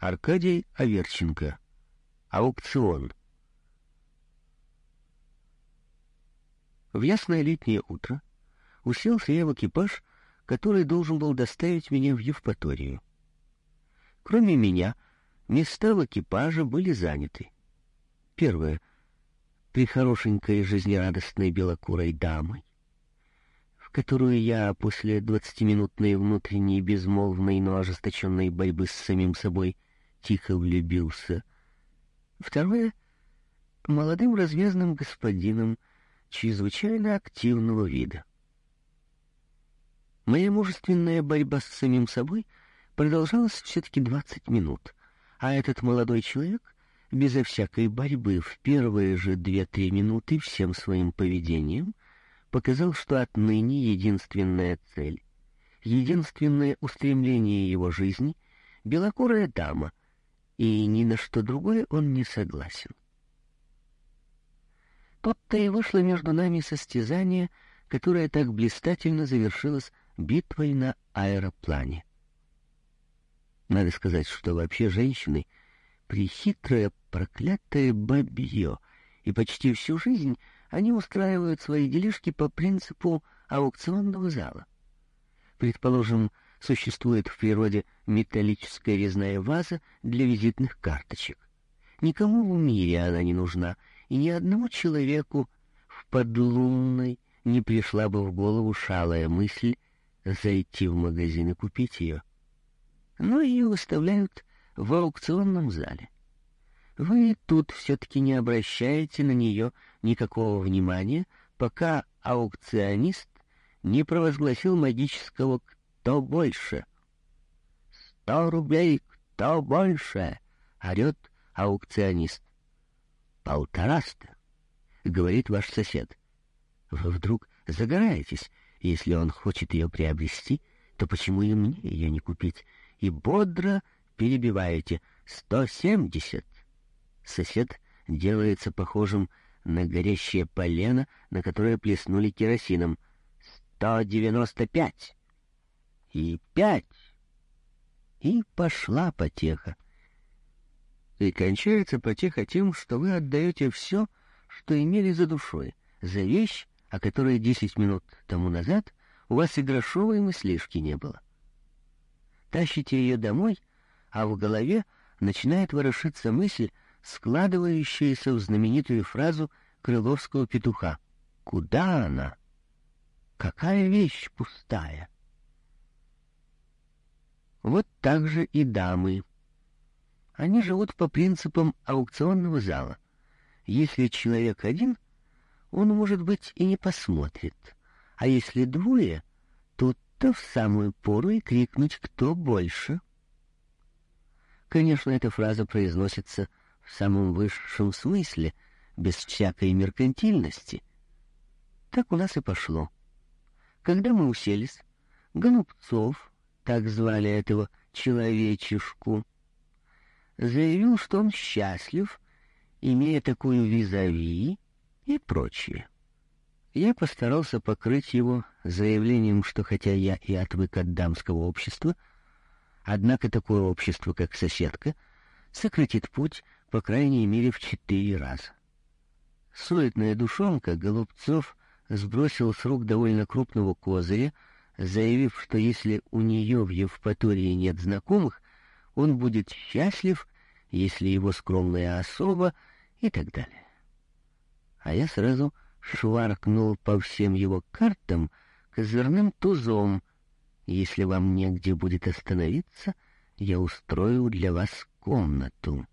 Аркадий Аверченко. Аукцион. В ясное летнее утро уселся я в экипаж, который должен был доставить меня в Евпаторию. Кроме меня, места в экипаже были заняты. Первое — при хорошенькой жизнерадостной белокурой дамой, в которую я после двадцатиминутной внутренней безмолвной, но ожесточенной борьбы с самим собой тихо влюбился. Второе — молодым развязным господином чрезвычайно активного вида. Моя мужественная борьба с самим собой продолжалась все-таки двадцать минут, а этот молодой человек, безо всякой борьбы, в первые же две-три минуты всем своим поведением показал, что отныне единственная цель, единственное устремление его жизни — белокурая дама, и ни на что другое он не согласен. Тут-то и вышло между нами состязание, которое так блистательно завершилось битвой на аэроплане. Надо сказать, что вообще женщины — прихитрое, проклятое бабье, и почти всю жизнь они устраивают свои делишки по принципу аукционного зала. Предположим, существует в природе металлическая резная ваза для визитных карточек. Никому в мире она не нужна, и ни одному человеку в подлунной не пришла бы в голову шалая мысль зайти в магазин и купить ее. Но ее выставляют в аукционном зале. Вы тут все-таки не обращаете на нее никакого внимания, пока аукционист не провозгласил магического «Кто больше?» «Сто рублей! Кто больше?» — орет аукционист. «Полтораста!» — говорит ваш сосед. Вы вдруг загораетесь, если он хочет ее приобрести, то почему и мне ее не купить? И бодро перебиваете «сто семьдесят!» Сосед делается похожим на горящее полено, на которое плеснули керосином. «Сто девяносто пять!» «И пять!» И пошла потеха. И кончается потеха тем, что вы отдаете все, что имели за душой, за вещь, о которой десять минут тому назад у вас и грошовой мыслишки не было. Тащите ее домой, а в голове начинает ворошиться мысль, складывающаяся в знаменитую фразу крыловского петуха. «Куда она? Какая вещь пустая?» Вот так же и дамы. Они живут по принципам аукционного зала. Если человек один, он, может быть, и не посмотрит. А если двое, тут-то в самую пору и крикнуть «Кто больше?». Конечно, эта фраза произносится в самом высшем смысле, без всякой меркантильности. Так у нас и пошло. Когда мы уселись, Голубцов, так звали этого человечишку, заявил, что он счастлив, имея такую визави и прочее. Я постарался покрыть его заявлением, что хотя я и отвык от дамского общества, однако такое общество, как соседка, сократит путь, по крайней мере, в четыре раза. Суетная душонка Голубцов сбросил с рук довольно крупного козыря, заявив, что если у нее в Евпатории нет знакомых, он будет счастлив, если его скромная особа и так далее. А я сразу шваркнул по всем его картам козырным тузом. Если вам негде будет остановиться, я устрою для вас комнату.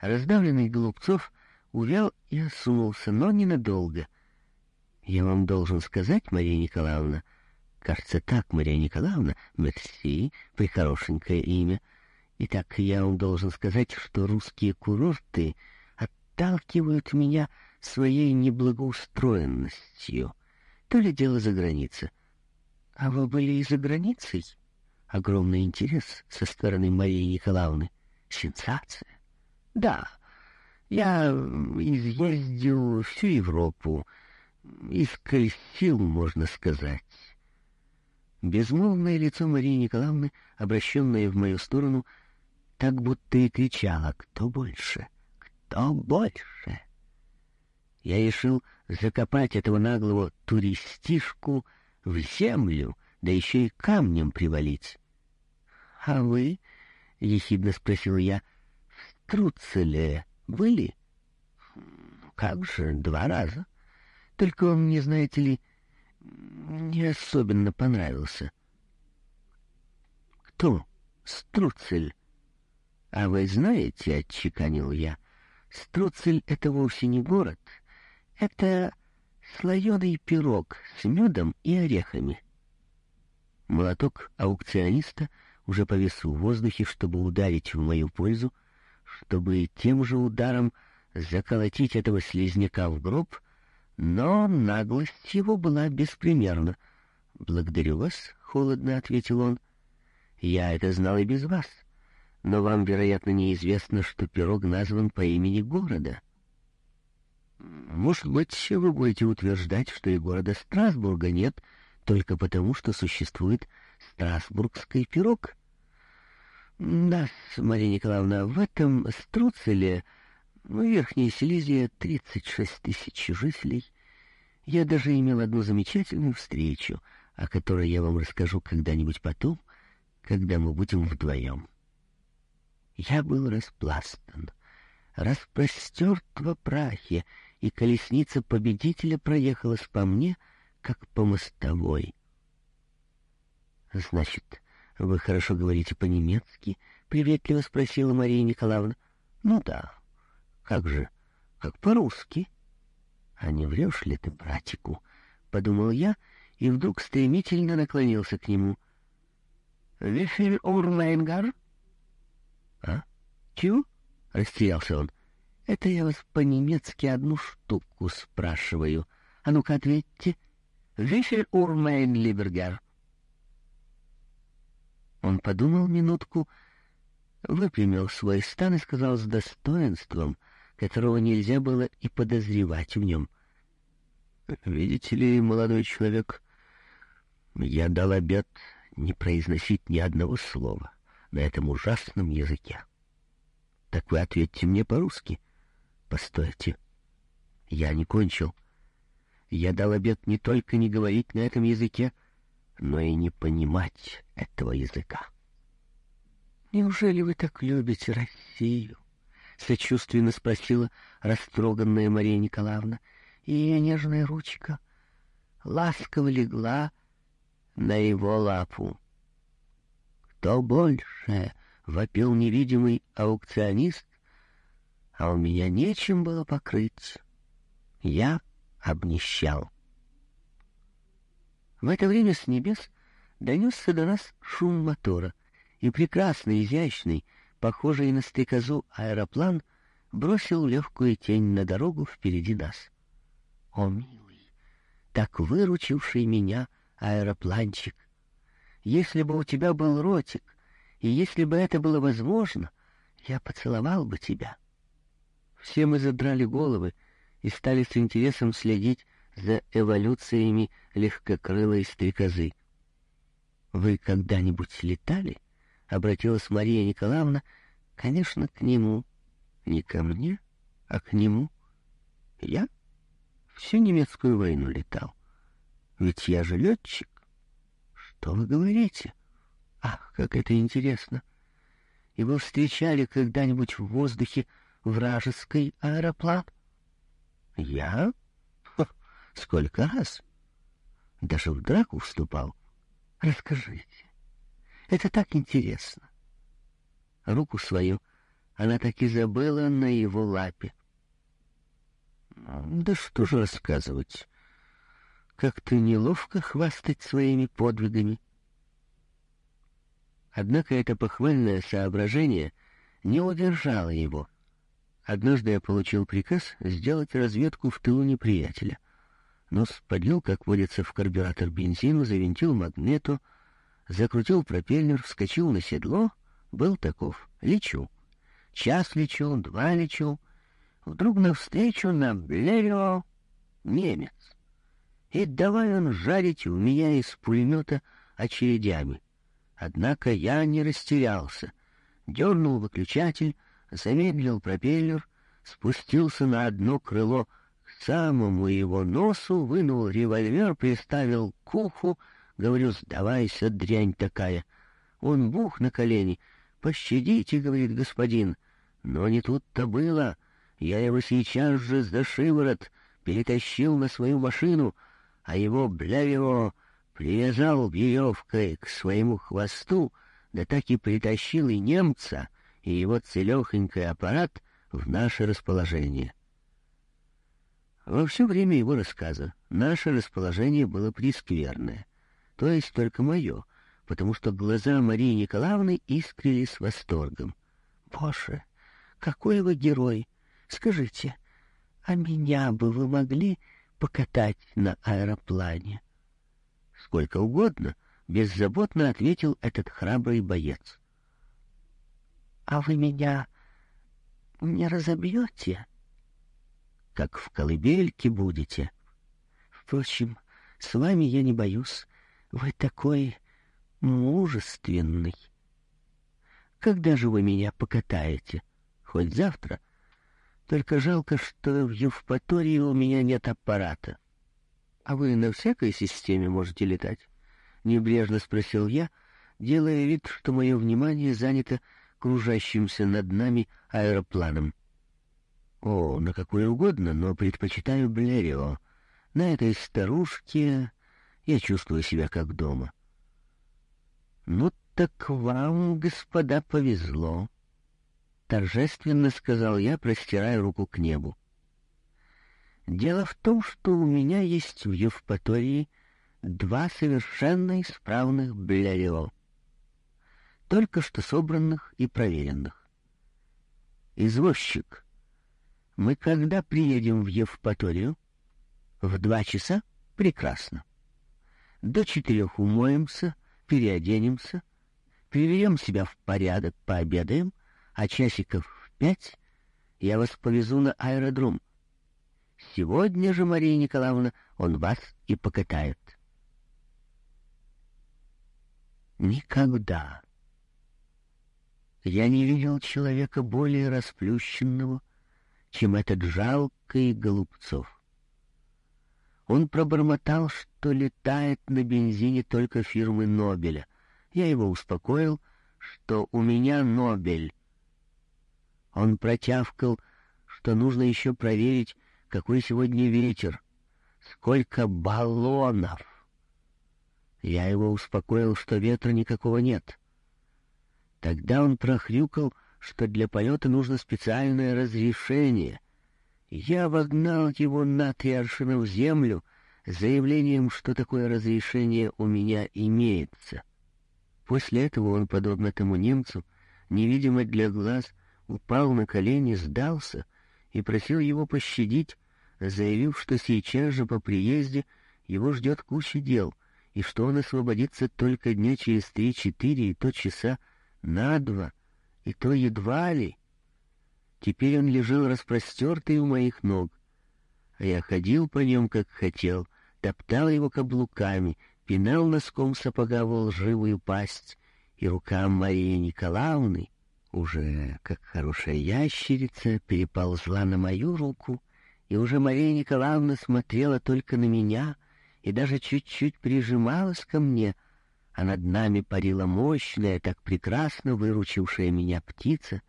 Раздавленный Голубцов увял и осунулся, но ненадолго. Я вам должен сказать, Мария Николаевна, Кажется, так, Мария Николаевна, мерси, прихорошенькое имя. Итак, я вам должен сказать, что русские курорты отталкивают меня своей неблагоустроенностью. То ли дело за границей. А вы были и за границей? Огромный интерес со стороны Марии Николаевны. Сенсация. Да, я изъездил всю Европу, искользил, можно сказать. Безмолвное лицо Марии Николаевны, обращенное в мою сторону, так будто и кричала «Кто больше? Кто больше?» Я решил закопать этого наглого туристишку в землю, да еще и камнем привалить. — А вы, — ехидно спросил я, — в Струцеле были? — Как же, два раза. Только он мне, знаете ли, не особенно понравился. — Кто? Струцель? — А вы знаете, — отчеканил я, — Струцель — это вовсе не город, это слоеный пирог с медом и орехами. Молоток аукциониста уже повис в воздухе, чтобы ударить в мою пользу, чтобы тем же ударом заколотить этого слизняка в гроб, но наглость его была беспримерна. «Благодарю вас», — холодно ответил он. «Я это знал и без вас, но вам, вероятно, неизвестно, что пирог назван по имени города». Может быть, вы будете утверждать, что и города Страсбурга нет, только потому, что существует Страсбургский пирог? Да, Мария Николаевна, в этом Струцеле, Верхняя Силезия, 36 тысяч жителей. Я даже имел одну замечательную встречу, о которой я вам расскажу когда-нибудь потом, когда мы будем вдвоем. Я был распластан, распростерт во прахе, и колесница победителя проехалась по мне, как по мостовой. — Значит, вы хорошо говорите по-немецки? — приветливо спросила Мария Николаевна. — Ну да. Как же, как по-русски. — А не врешь ли ты братику? — подумал я, и вдруг стремительно наклонился к нему. — Вифель Урмейнгар? — А? Чего? — растерялся он. — это я вас по-немецки одну штуку спрашиваю. А ну-ка ответьте. Вифель урмейн либергер. Он подумал минутку, выпрямил свой стан и сказал с достоинством, которого нельзя было и подозревать в нем. «Видите ли, молодой человек, я дал обет не произносить ни одного слова на этом ужасном языке. Так вы ответьте мне по-русски». Постойте. Я не кончил. Я дал обет не только не говорить на этом языке, но и не понимать этого языка. «Неужели вы так любите Россию?» — сочувственно спросила растроганная Мария Николаевна. И ее нежная ручка ласково легла на его лапу. «Кто больше?» — вопил невидимый аукционист, а у меня нечем было покрыть. Я обнищал. В это время с небес донесся до нас шум мотора, и прекрасный, изящный, похожий на стрекозу аэроплан бросил легкую тень на дорогу впереди нас. О, милый, так выручивший меня аэропланчик! Если бы у тебя был ротик, и если бы это было возможно, я поцеловал бы тебя. Все мы задрали головы и стали с интересом следить за эволюциями легкокрылой стрекозы. «Вы когда-нибудь летали?» — обратилась Мария Николаевна, конечно, к нему. Не ко мне, а к нему. Я всю немецкую войну летал. Ведь я же летчик. Что вы говорите? Ах, как это интересно! Вы встречали когда-нибудь в воздухе вражеский аэроплан? Я? Ха, сколько раз? Даже в драку вступал. Расскажите. Это так интересно. Руку свою она так и забыла на его лапе. Да что же рассказывать? Как-то неловко хвастать своими подвигами. Однако это похвальное соображение не удержало его. Однажды я получил приказ сделать разведку в тылу неприятеля. Нос подлил, как водится, в карбюратор бензину, завинтил магнету, закрутил пропеллер, вскочил на седло. Был таков. Лечу. Час лечу, два лечу. Вдруг навстречу нам Лерио немец. И давай он жарить в меня из пулемета очередями. Однако я не растерялся. дернул выключатель, замедлил пропеллер, спустился на одно крыло к самому его носу, вынул револьвер, приставил к уху, говорю, сдавайся, дрянь такая. Он бух на колени. «Пощадите», — говорит господин. Но не тут-то было. Я его сейчас же за шиворот перетащил на свою машину, а его, бля его, привязал веревкой к своему хвосту, да так и притащил и немца, и его целехонький аппарат в наше расположение. Во все время его рассказа наше расположение было прескверное, то есть только мое, потому что глаза Марии Николаевны искрились восторгом. «Боже, какой вы герой! Скажите, а меня бы вы могли покатать на аэроплане?» «Сколько угодно», — беззаботно ответил этот храбрый боец. «А вы меня не разобьете?» «Как в колыбельке будете». «Впрочем, с вами я не боюсь. Вы такой мужественный. Когда же вы меня покатаете? Хоть завтра?» Только жалко, что в Евпатории у меня нет аппарата. — А вы на всякой системе можете летать? — небрежно спросил я, делая вид, что мое внимание занято кружащимся над нами аэропланом. — О, на какой угодно, но предпочитаю Блерио. На этой старушке я чувствую себя как дома. — Ну так вам, господа, повезло торжественно сказал я, простирая руку к небу. Дело в том, что у меня есть в Евпатории два совершенно исправных Блерио, только что собранных и проверенных. Извозчик, мы когда приедем в Евпаторию? В два часа? Прекрасно. До четырех умоемся, переоденемся, приведем себя в порядок, пообедаем, а часиков в пять я вас повезу на аэродром. Сегодня же, Мария Николаевна, он вас и покатает. Никогда я не видел человека более расплющенного, чем этот жалкий Голубцов. Он пробормотал, что летает на бензине только фирмы Нобеля. Я его успокоил, что у меня Нобель, он протявкал, что нужно еще проверить, какой сегодня ветер, сколько баллонов. Я его успокоил, что ветра никакого нет. Тогда он прохрюкал, что для полета нужно специальное разрешение. Я вогнал его на три в землю с заявлением, что такое разрешение у меня имеется. После этого он, подобно тому немцу, невидимо для глаз, упал на колени, сдался и просил его пощадить, заявив, что сейчас же по приезде его ждет куча дел, и что он освободится только дня через три-четыре, и то часа на два, и то едва ли. Теперь он лежал распростертый у моих ног, а я ходил по нем, как хотел, топтал его каблуками, пинал носком сапога в лживую пасть, и рукам Марии Николаевны уже, как хорошая ящерица, переползла на мою руку, и уже Мария Николаевна смотрела только на меня и даже чуть-чуть прижималась ко мне, а над нами парила мощная, так прекрасно выручившая меня птица,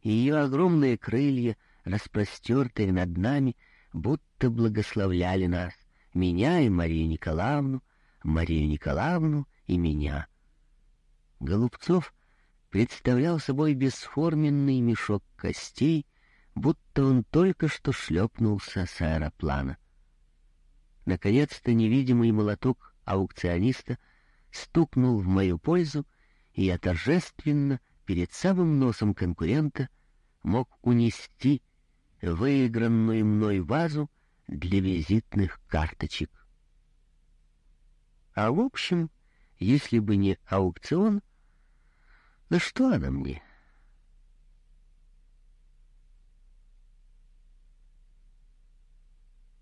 и ее огромные крылья, распростертые над нами, будто благословляли нас, меня и Марию Николаевну, Марию Николаевну и меня. Голубцов представлял собой бесформенный мешок костей, будто он только что шлепнулся с аэроплана. Наконец-то невидимый молоток аукциониста стукнул в мою пользу, и я торжественно перед самым носом конкурента мог унести выигранную мной вазу для визитных карточек. А в общем, если бы не аукцион, да что она мне?